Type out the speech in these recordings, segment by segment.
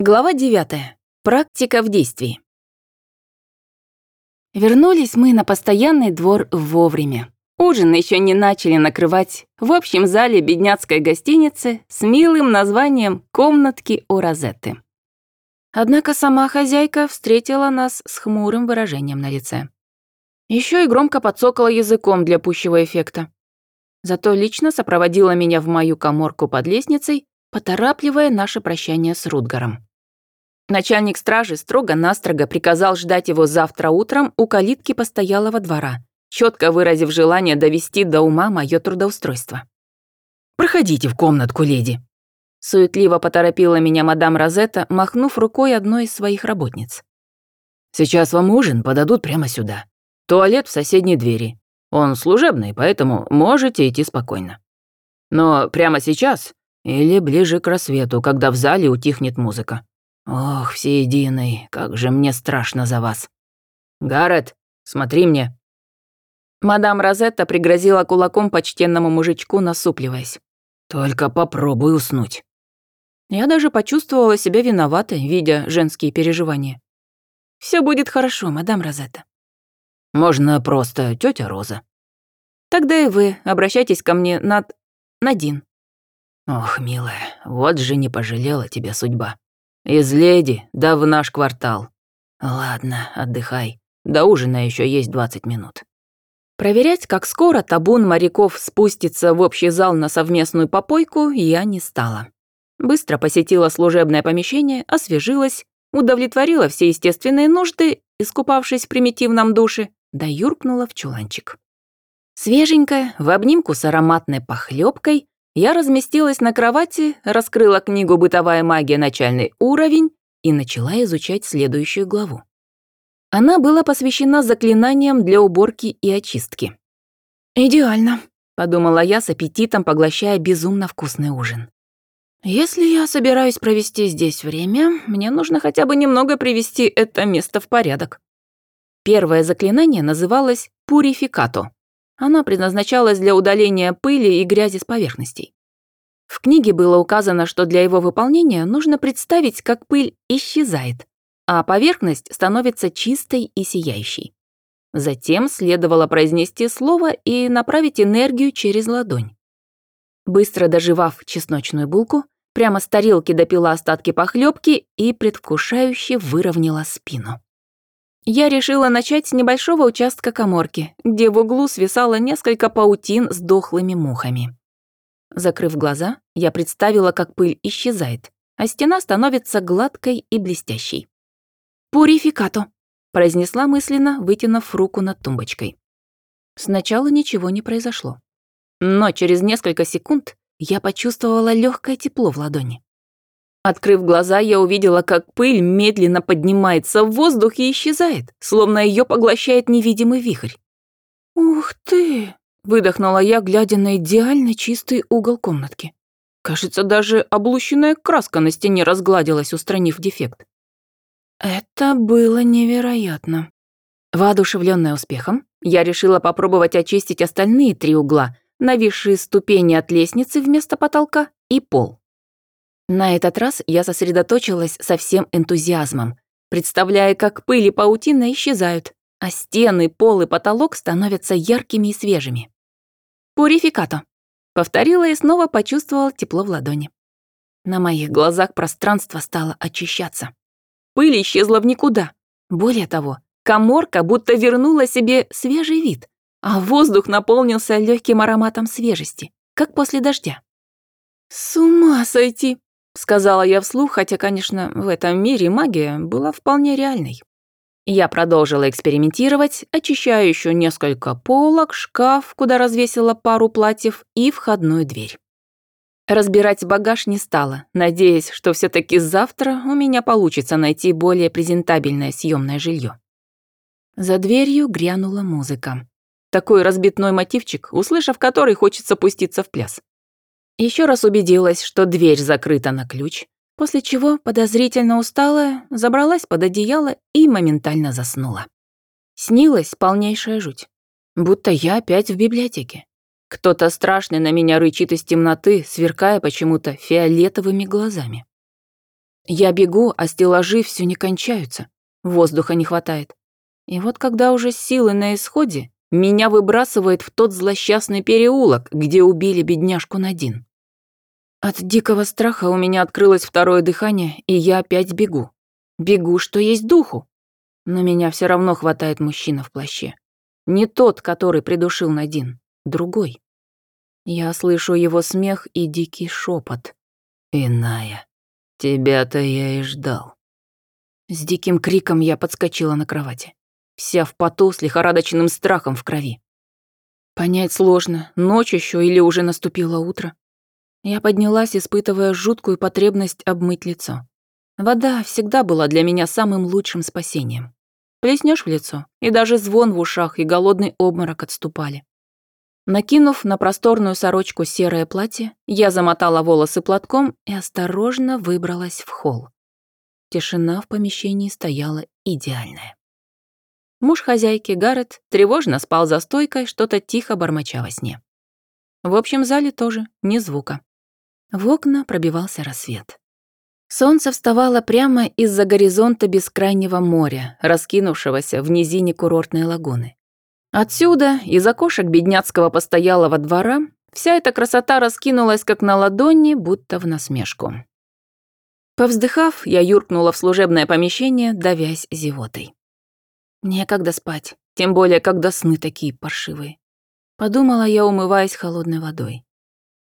Глава 9. Практика в действии. Вернулись мы на постоянный двор вовремя. Ужин еще не начали накрывать в общем зале бедняцкой гостиницы с милым названием «Комнатки у Розетты». Однако сама хозяйка встретила нас с хмурым выражением на лице. Еще и громко подсокала языком для пущего эффекта. Зато лично сопроводила меня в мою коморку под лестницей, поторапливая наше прощание с Рутгаром. Начальник стражи строго-настрого приказал ждать его завтра утром у калитки постоялого двора, четко выразив желание довести до ума мое трудоустройство. «Проходите в комнатку, леди», Суетливо поторопила меня мадам Розетта, махнув рукой одной из своих работниц. «Сейчас вам ужин подадут прямо сюда. Туалет в соседней двери. Он служебный, поэтому можете идти спокойно. Но прямо сейчас или ближе к рассвету, когда в зале утихнет музыка. Ох, всеединый, как же мне страшно за вас. Гаррет, смотри мне». Мадам Розетта пригрозила кулаком почтенному мужичку, насупливаясь. «Только попробуй уснуть». Я даже почувствовала себя виноватой, видя женские переживания. Все будет хорошо, мадам Розетта». «Можно просто тетя Роза». «Тогда и вы обращайтесь ко мне над... Надин». «Ох, милая, вот же не пожалела тебя судьба. Из леди, да в наш квартал. Ладно, отдыхай. До ужина еще есть 20 минут. Проверять, как скоро табун моряков спустится в общий зал на совместную попойку, я не стала. Быстро посетила служебное помещение, освежилась, удовлетворила все естественные нужды, искупавшись в примитивном душе, да юркнула в чуланчик. Свеженькая, в обнимку с ароматной похлебкой, я разместилась на кровати, раскрыла книгу «Бытовая магия. Начальный уровень» и начала изучать следующую главу. Она была посвящена заклинаниям для уборки и очистки. «Идеально», — подумала я с аппетитом, поглощая безумно вкусный ужин. «Если я собираюсь провести здесь время, мне нужно хотя бы немного привести это место в порядок». Первое заклинание называлось «Пурификато», оно предназначалось для удаления пыли и грязи с поверхностей. В книге было указано, что для его выполнения нужно представить, как пыль исчезает, а поверхность становится чистой и сияющей. Затем следовало произнести слово и направить энергию через ладонь. Быстро доживав чесночную булку, прямо с тарелки допила остатки похлебки и предвкушающе выровняла спину. Я решила начать с небольшого участка коморки, где в углу свисало несколько паутин с дохлыми мухами. Закрыв глаза, я представила, как пыль исчезает, а стена становится гладкой и блестящей. «Пурификато», — произнесла мысленно, вытянув руку над тумбочкой. Сначала ничего не произошло. Но через несколько секунд я почувствовала легкое тепло в ладони. Открыв глаза, я увидела, как пыль медленно поднимается в воздух и исчезает, словно ее поглощает невидимый вихрь. «Ух ты!» — выдохнула я, глядя на идеально чистый угол комнатки. Кажется, даже облущенная краска на стене разгладилась, устранив дефект. Это было невероятно. Воодушевленная успехом, я решила попробовать очистить остальные три угла, нависшие ступени от лестницы вместо потолка и пол. На этот раз я сосредоточилась со всем энтузиазмом, представляя, как пыль и паутина исчезают, а стены, пол и потолок становятся яркими и свежими. «Пурификато», — повторила и снова почувствовала тепло в ладони. На моих глазах пространство стало очищаться. Пыль исчезла в никуда. Более того, коморка будто вернула себе свежий вид, а воздух наполнился легким ароматом свежести, как после дождя. «С ума сойти!» Сказала я вслух, хотя, конечно, в этом мире магия была вполне реальной. Я продолжила экспериментировать, очищая еще несколько полок, шкаф, куда развесила пару платьев и входную дверь. Разбирать багаж не стала, надеясь, что все таки завтра у меня получится найти более презентабельное съемное жилье. За дверью грянула музыка. Такой разбитной мотивчик, услышав который, хочется пуститься в пляс. Еще раз убедилась, что дверь закрыта на ключ, после чего, подозрительно усталая, забралась под одеяло и моментально заснула. Снилась полнейшая жуть. Будто я опять в библиотеке. Кто-то страшный на меня рычит из темноты, сверкая почему-то фиолетовыми глазами. Я бегу, а стеллажи все не кончаются. Воздуха не хватает. И вот когда уже силы на исходе, меня выбрасывает в тот злосчастный переулок, где убили бедняжку Надин. От дикого страха у меня открылось второе дыхание, и я опять бегу. Бегу, что есть духу. Но меня все равно хватает мужчина в плаще. Не тот, который придушил Надин, другой. Я слышу его смех и дикий шепот. «Иная, тебя-то я и ждал». С диким криком я подскочила на кровати. Вся в поту с лихорадочным страхом в крови. Понять сложно, ночь еще или уже наступило утро. Я поднялась, испытывая жуткую потребность обмыть лицо. Вода всегда была для меня самым лучшим спасением. Плеснешь в лицо, и даже звон в ушах и голодный обморок отступали. Накинув на просторную сорочку серое платье, я замотала волосы платком и осторожно выбралась в холл. Тишина в помещении стояла идеальная. Муж хозяйки, Гаррет, тревожно спал за стойкой, что-то тихо бормоча во сне. В общем зале тоже ни звука. В окна пробивался рассвет. Солнце вставало прямо из-за горизонта бескрайнего моря, раскинувшегося в низине курортной лагуны. Отсюда, из окошек бедняцкого постоялого двора, вся эта красота раскинулась как на ладони, будто в насмешку. Повздыхав, я юркнула в служебное помещение, давясь зевотой. Некогда спать, тем более, когда сны такие паршивые. Подумала я, умываясь холодной водой.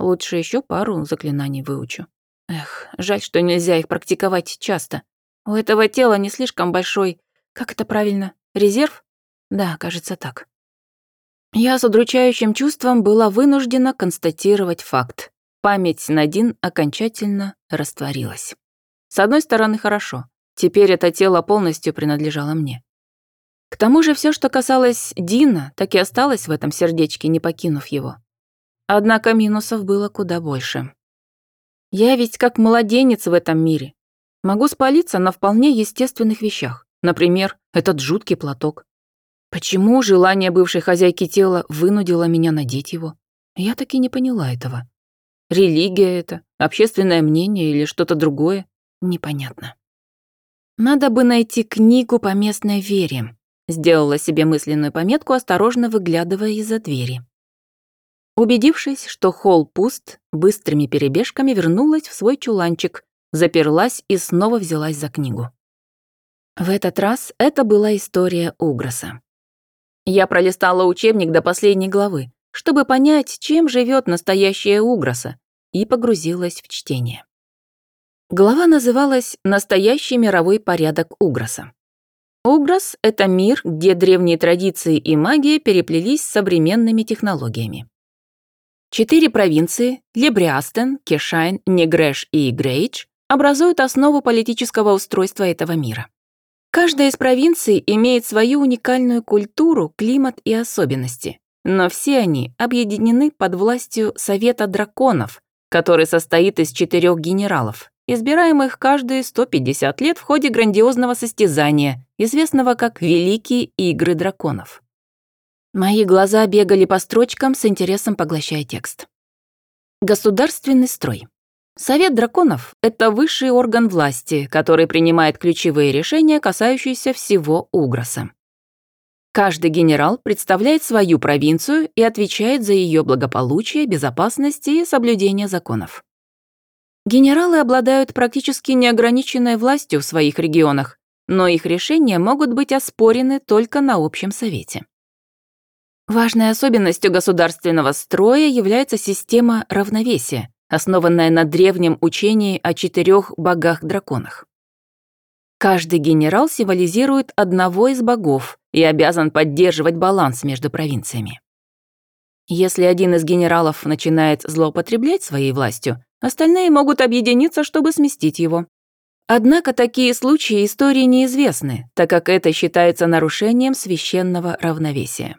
Лучше еще пару заклинаний выучу. Эх, жаль, что нельзя их практиковать часто. У этого тела не слишком большой, как это правильно, резерв? Да, кажется так. Я с удручающим чувством была вынуждена констатировать факт. Память Надин окончательно растворилась. С одной стороны, хорошо. Теперь это тело полностью принадлежало мне. К тому же все, что касалось Дина, так и осталось в этом сердечке, не покинув его. Однако минусов было куда больше. Я ведь как младенец в этом мире. Могу спалиться на вполне естественных вещах. Например, этот жуткий платок. Почему желание бывшей хозяйки тела вынудило меня надеть его? Я так и не поняла этого. Религия это, общественное мнение или что-то другое? Непонятно. Надо бы найти книгу по местной вере. Сделала себе мысленную пометку, осторожно выглядывая из-за двери. Убедившись, что холл пуст, быстрыми перебежками вернулась в свой чуланчик, заперлась и снова взялась за книгу. В этот раз это была история Угроса. Я пролистала учебник до последней главы, чтобы понять, чем живет настоящая Угроса, и погрузилась в чтение. Глава называлась «Настоящий мировой порядок Угроса». Угрос — это мир, где древние традиции и магия переплелись с современными технологиями. Четыре провинции — Лебриастен, Кешайн, Негреш и Грейдж — образуют основу политического устройства этого мира. Каждая из провинций имеет свою уникальную культуру, климат и особенности, но все они объединены под властью Совета драконов, который состоит из четырех генералов, избираемых каждые 150 лет в ходе грандиозного состязания, известного как Великие Игры Драконов. Мои глаза бегали по строчкам с интересом поглощая текст. Государственный строй. Совет драконов — это высший орган власти, который принимает ключевые решения, касающиеся всего Угроса. Каждый генерал представляет свою провинцию и отвечает за ее благополучие, безопасность и соблюдение законов. Генералы обладают практически неограниченной властью в своих регионах, но их решения могут быть оспорены только на общем совете. Важной особенностью государственного строя является система равновесия, основанная на древнем учении о четырех богах-драконах. Каждый генерал символизирует одного из богов и обязан поддерживать баланс между провинциями. Если один из генералов начинает злоупотреблять своей властью, остальные могут объединиться, чтобы сместить его. Однако такие случаи истории неизвестны, так как это считается нарушением священного равновесия.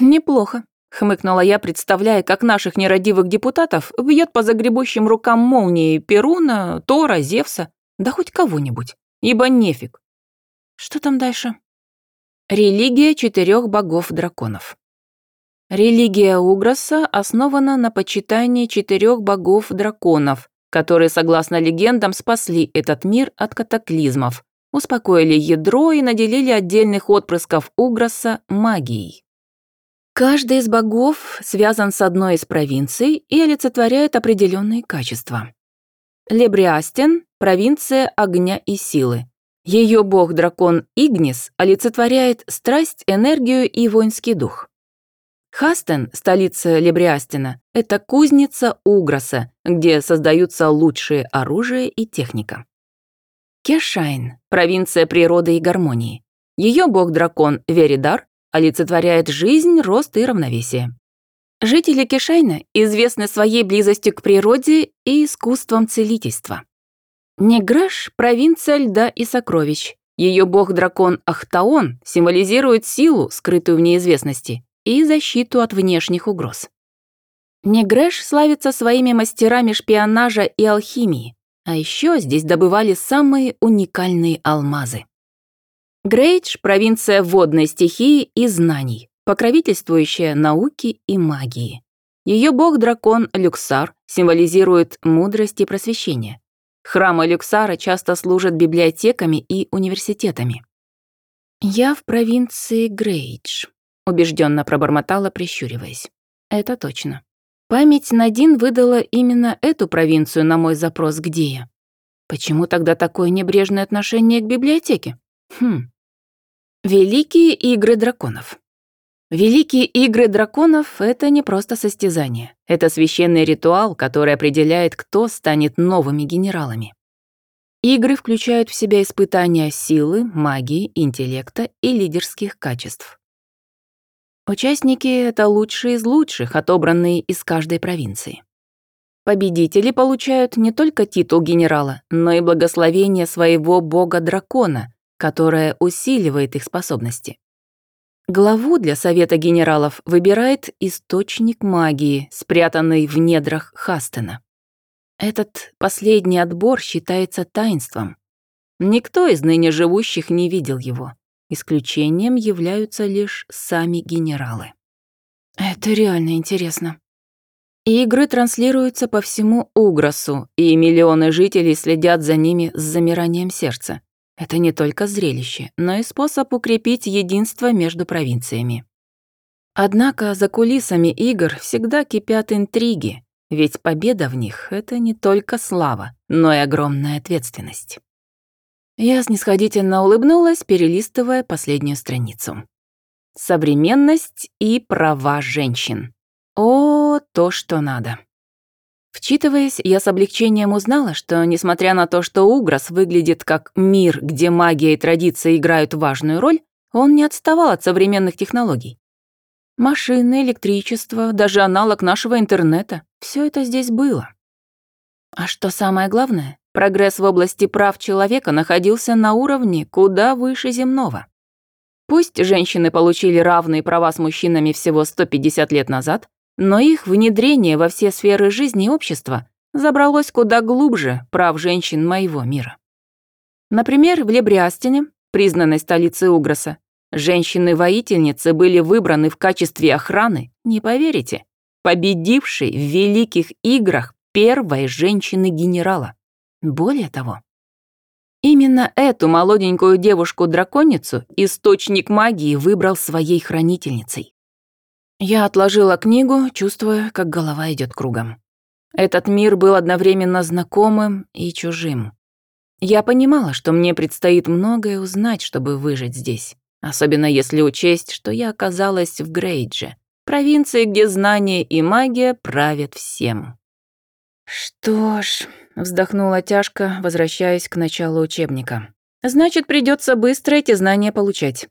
Неплохо. — хмыкнула я, представляя, как наших нерадивых депутатов бьет по загребущим рукам молнии Перуна, Тора, Зевса, да хоть кого-нибудь, ибо нефиг. Что там дальше? Религия четырех богов-драконов. Религия Угроса основана на почитании четырех богов-драконов, которые, согласно легендам, спасли этот мир от катаклизмов, успокоили ядро и наделили отдельных отпрысков Угроса магией. Каждый из богов связан с одной из провинций и олицетворяет определенные качества. Лебриастен – провинция огня и силы. Ее бог-дракон Игнис олицетворяет страсть, энергию и воинский дух. Хастен, столица Лебриастена, это кузница Угроса, где создаются лучшие оружие и техника. Кешайн, провинция природы и гармонии. Ее бог-дракон Веридар олицетворяет жизнь, рост и равновесие. Жители Кешайна известны своей близостью к природе и искусством целительства. Неграш – провинция льда и сокровищ. Ее бог-дракон Ахтаон символизирует силу, скрытую в неизвестности, и защиту от внешних угроз. Негрэш славится своими мастерами шпионажа и алхимии, а еще здесь добывали самые уникальные алмазы. Грейдж – провинция водной стихии и знаний, покровительствующая науке и магии. Ее бог-дракон Люксар символизирует мудрость и просвещение. Храмы Люксара часто служат библиотеками и университетами. Я в провинции Грейдж, убежденно пробормотала, прищуриваясь. Это точно. Память Надин выдала именно эту провинцию на мой запрос «Где я?». Почему тогда такое небрежное отношение к библиотеке? Хм. Великие игры драконов. Великие игры драконов — это не просто состязание. Это священный ритуал, который определяет, кто станет новыми генералами. Игры включают в себя испытания силы, магии, интеллекта и лидерских качеств. Участники — это лучшие из лучших, отобранные из каждой провинции. Победители получают не только титул генерала, но и благословение своего бога-дракона, которое усиливает их способности. Главу для Совета генералов выбирает источник магии, спрятанный в недрах Хастена. Этот последний отбор считается таинством. Никто из ныне живущих не видел его. Исключением являются лишь сами генералы. Это реально интересно. Игры транслируются по всему Угросу, и миллионы жителей следят за ними с замиранием сердца. Это не только зрелище, но и способ укрепить единство между провинциями. Однако за кулисами игр всегда кипят интриги, ведь победа в них — это не только слава, но и огромная ответственность. Я снисходительно улыбнулась, перелистывая последнюю страницу. Современность и права женщин. О, то, что надо. Вчитываясь, я с облегчением узнала, что, несмотря на то, что Угрос выглядит как мир, где магия и традиция играют важную роль, он не отставал от современных технологий. Машины, электричество, даже аналог нашего интернета — все это здесь было. А что самое главное, прогресс в области прав человека находился на уровне куда выше земного. Пусть женщины получили равные права с мужчинами всего 150 лет назад, но их внедрение во все сферы жизни и общества забралось куда глубже прав женщин моего мира. Например, в Лебриастине, признанной столицей Угроса, женщины-воительницы были выбраны в качестве охраны, не поверите, победившей в Великих Играх первой женщины-генерала. Более того, именно эту молоденькую девушку-драконицу источник магии выбрал своей хранительницей. Я отложила книгу, чувствуя, как голова идет кругом. Этот мир был одновременно знакомым и чужим. Я понимала, что мне предстоит многое узнать, чтобы выжить здесь. Особенно если учесть, что я оказалась в Грейдже, провинции, где знания и магия правят всем. «Что ж», — вздохнула тяжко, возвращаясь к началу учебника. «Значит, придется быстро эти знания получать.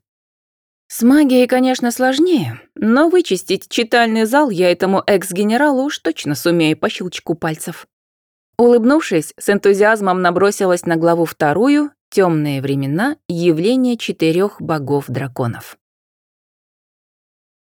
С магией, конечно, сложнее, но вычистить читальный зал я этому экс-генералу уж точно сумею по щелчку пальцев. Улыбнувшись, с энтузиазмом набросилась на главу вторую «Темные времена. Явление четырех богов-драконов».